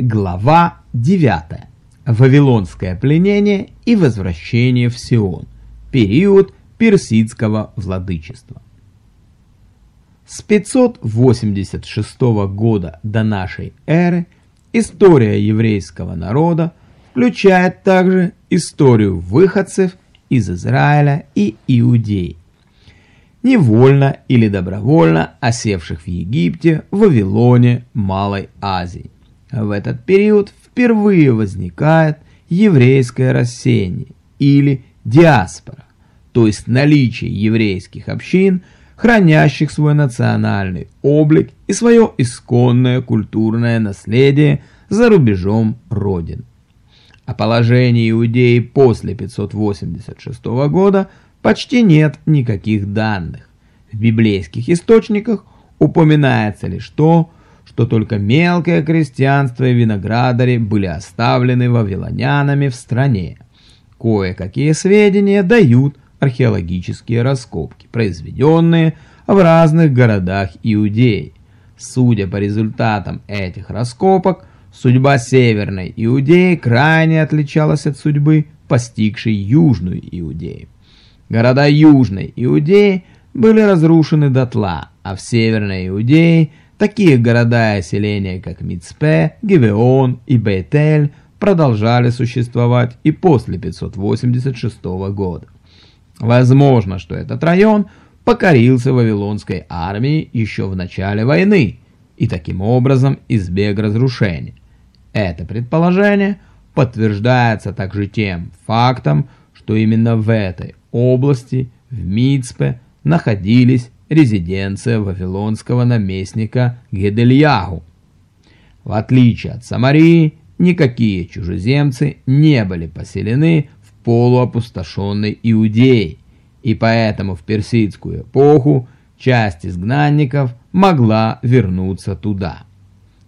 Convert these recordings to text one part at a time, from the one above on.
Глава 9. Вавилонское пленение и возвращение в Сион. Период персидского владычества. С 586 года до нашей эры история еврейского народа включает также историю выходцев из Израиля и Иудеи, невольно или добровольно осевших в Египте, Вавилоне, Малой Азии. В этот период впервые возникает еврейское рассеяние или диаспора, то есть наличие еврейских общин, хранящих свой национальный облик и свое исконное культурное наследие за рубежом Родин. О положении иудеи после 586 года почти нет никаких данных. В библейских источниках упоминается лишь то, что только мелкое крестьянство и виноградари были оставлены вавилонянами в стране. Кое-какие сведения дают археологические раскопки, произведенные в разных городах Иудеи. Судя по результатам этих раскопок, судьба Северной Иудеи крайне отличалась от судьбы, постигшей Южную Иудею. Города Южной Иудеи были разрушены дотла, а в Северной Иудее – Такие города и селения, как Мицпе, Гивеон и Бейтель, продолжали существовать и после 586 года. Возможно, что этот район покорился Вавилонской армии еще в начале войны и таким образом избег разрушения. Это предположение подтверждается также тем фактом, что именно в этой области, в Мицпе, находились резиденция вавилонского наместника Гедельягу. В отличие от Самарии, никакие чужеземцы не были поселены в полуопустошенной Иудее, и поэтому в персидскую эпоху часть изгнанников могла вернуться туда.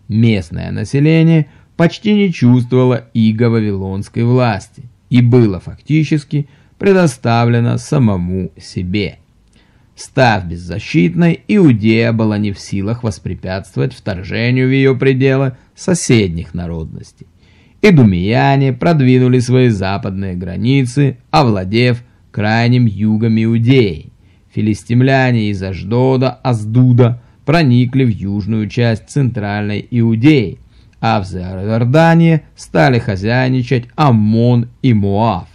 Местное население почти не чувствовало иго вавилонской власти и было фактически предоставлено самому себе. Став беззащитной, Иудея была не в силах воспрепятствовать вторжению в ее пределы соседних народностей. Идумияне продвинули свои западные границы, овладев крайним югом Иудеи. Филистимляне из Аждода, Аздуда проникли в южную часть центральной Иудеи, а в Иордании стали хозяйничать Аммон и Моав.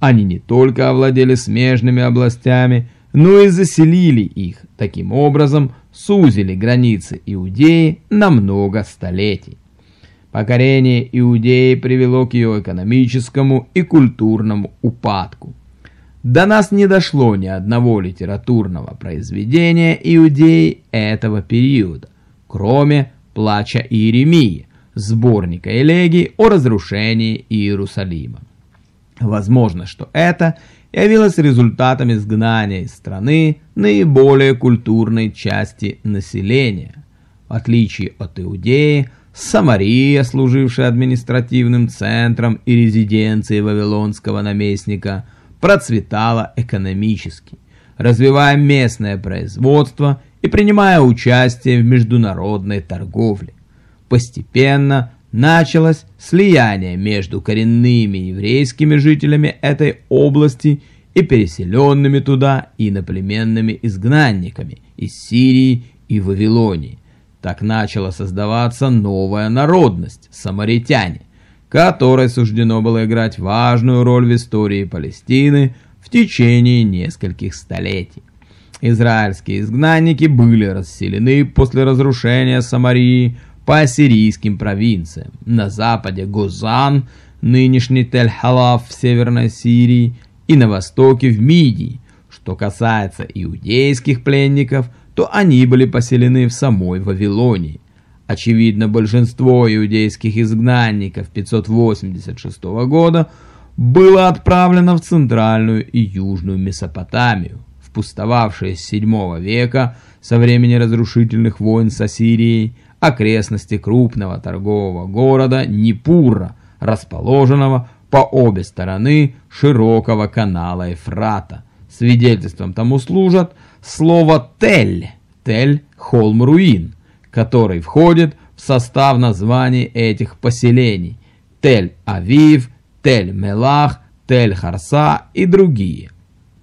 Они не только овладели смежными областями, но и заселили их, таким образом сузили границы Иудеи на много столетий. Покорение Иудеи привело к ее экономическому и культурному упадку. До нас не дошло ни одного литературного произведения Иудеи этого периода, кроме «Плача Иеремии», сборника элегий о разрушении Иерусалима. Возможно, что это явилось результатом изгнания из страны наиболее культурной части населения. В отличие от Иудеи, Самария, служившая административным центром и резиденцией вавилонского наместника, процветала экономически, развивая местное производство и принимая участие в международной торговле. Постепенно началось слияние между коренными еврейскими жителями этой области и переселенными туда иноплеменными изгнанниками из Сирии и Вавилонии. Так начала создаваться новая народность – самаритяне, которой суждено было играть важную роль в истории Палестины в течение нескольких столетий. Израильские изгнанники были расселены после разрушения Самарии – по ассирийским провинциям. На западе Гозан, нынешний Тель-Халав в Северной Сирии, и на востоке в Мидии. Что касается иудейских пленников, то они были поселены в самой Вавилонии. Очевидно, большинство иудейских изгнанников 586 года было отправлено в центральную и южную Месопотамию, в пустовавшие с 7 века со времени разрушительных войн с Ассирией, окрестности крупного торгового города Нипура, расположенного по обе стороны широкого канала Ефрата. Свидетельством тому служат слово «тель», «тель» – холм руин, который входит в состав названий этих поселений – Тель-Авив, Тель-Мелах, Тель-Харса и другие.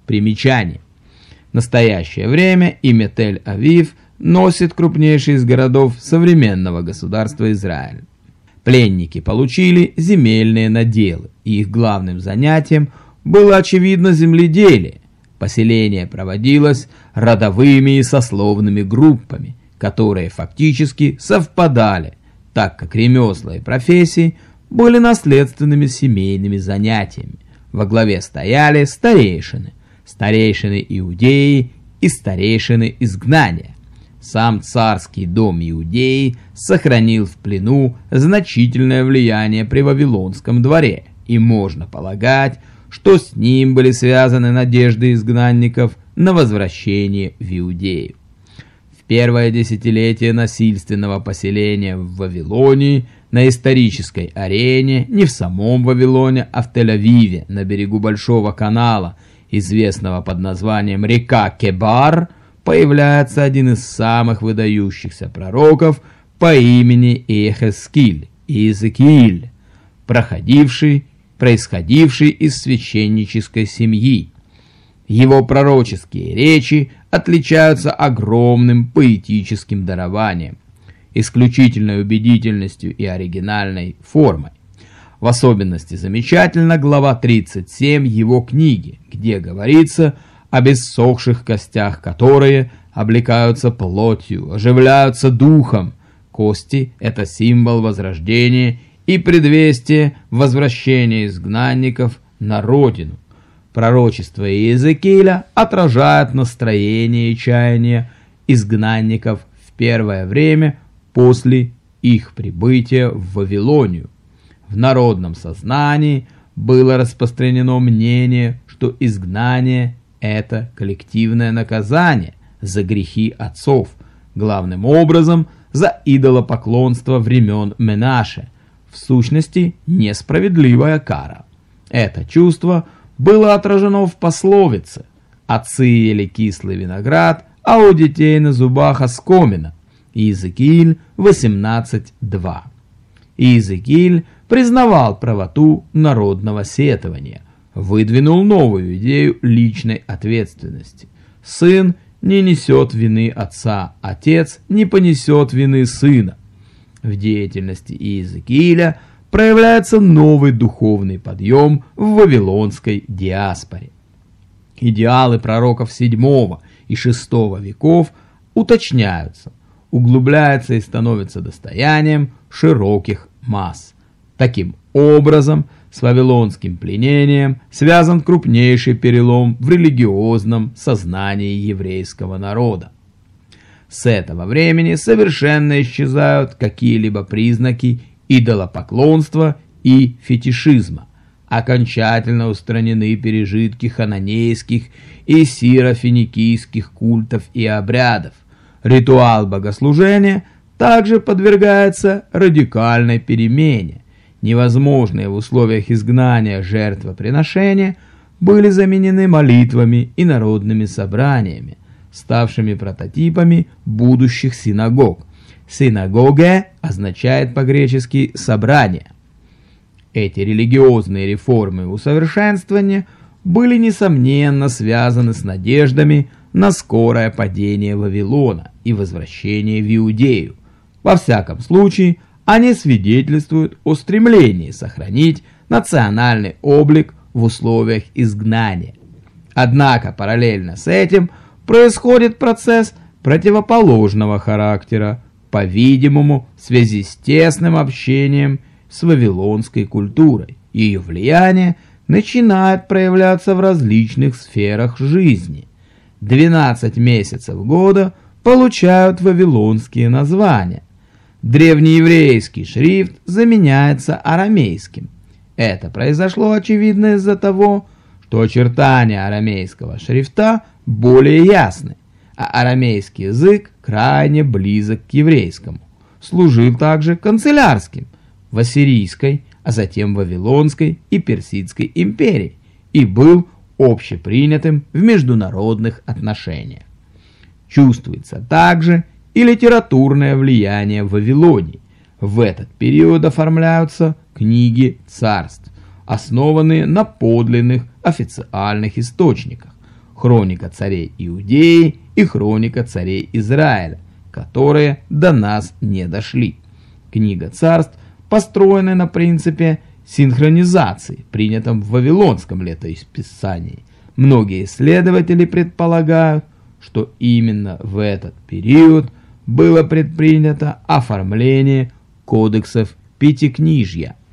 Примечание. В настоящее время имя Тель-Авив носит крупнейший из городов современного государства Израиль. Пленники получили земельные наделы, и их главным занятием было очевидно земледелие. Поселение проводилось родовыми и сословными группами, которые фактически совпадали, так как ремесла и профессии были наследственными семейными занятиями. Во главе стояли старейшины, старейшины иудеи и старейшины изгнания. Сам царский дом Иудеи сохранил в плену значительное влияние при Вавилонском дворе, и можно полагать, что с ним были связаны надежды изгнанников на возвращение в Иудею. В первое десятилетие насильственного поселения в Вавилонии на исторической арене, не в самом Вавилоне, а в Тель-Авиве, на берегу Большого канала, известного под названием река Кебар, появляется один из самых выдающихся пророков по имени Эхескиль, Иезекииль, проходивший, происходивший из священнической семьи. Его пророческие речи отличаются огромным поэтическим дарованием, исключительной убедительностью и оригинальной формой. В особенности замечательна глава 37 его книги, где говорится о бессохших костях, которые облекаются плотью, оживляются духом. Кости – это символ возрождения и предвестие возвращения изгнанников на родину. Пророчество Иезекииля отражает настроение и чаяние изгнанников в первое время после их прибытия в Вавилонию. В народном сознании было распространено мнение, что изгнание – это коллективное наказание за грехи отцов, главным образом за идолопоклонство времен Менаше, в сущности несправедливая кара. Это чувство было отражено в пословице «Отцы ели кислый виноград, а у детей на зубах оскомина» Иезекииль 18.2. Иезекииль признавал правоту народного сетования, выдвинул новую идею личной ответственности. Сын не несет вины отца, отец не понесет вины сына. В деятельности Иезекииля проявляется новый духовный подъем в вавилонской диаспоре. Идеалы пророков VII и VI веков уточняются, углубляются и становятся достоянием широких масс. Таким образом, с вавилонским пленением связан крупнейший перелом в религиозном сознании еврейского народа. С этого времени совершенно исчезают какие-либо признаки идолопоклонства и фетишизма. Окончательно устранены пережитки хананейских и сирофиникийских культов и обрядов. Ритуал богослужения также подвергается радикальной перемене. Невозможные в условиях изгнания жертвоприношения были заменены молитвами и народными собраниями ставшими прототипами будущих синагог. Синагога означает по-гречески «собрание». Эти религиозные реформы и усовершенствования были, несомненно, связаны с надеждами на скорое падение Вавилона и возвращение в Иудею. Во всяком случае, они свидетельствуют о стремлении сохранить национальный облик в условиях изгнания. Однако параллельно с этим – происходит процесс противоположного характера, по-видимому, в связи с тесным общением с вавилонской культурой. Ее влияние начинает проявляться в различных сферах жизни. 12 месяцев года получают вавилонские названия. Древнееврейский шрифт заменяется арамейским. Это произошло, очевидно, из-за того, что очертания арамейского шрифта более ясны, а арамейский язык крайне близок к еврейскому. Служил также канцелярским в Ассирийской, а затем Вавилонской и Персидской империи и был общепринятым в международных отношениях. Чувствуется также и литературное влияние Вавилонии, В этот период оформляются книги царств, основанные на подлинных официальных источниках. Хроника царей Иудеи и хроника царей Израиля, которые до нас не дошли. Книга царств, построенная на принципе синхронизации, принятом в Вавилонском летоисписании. Многие исследователи предполагают, что именно в этот период было предпринято оформление кодексов Пятикнижья –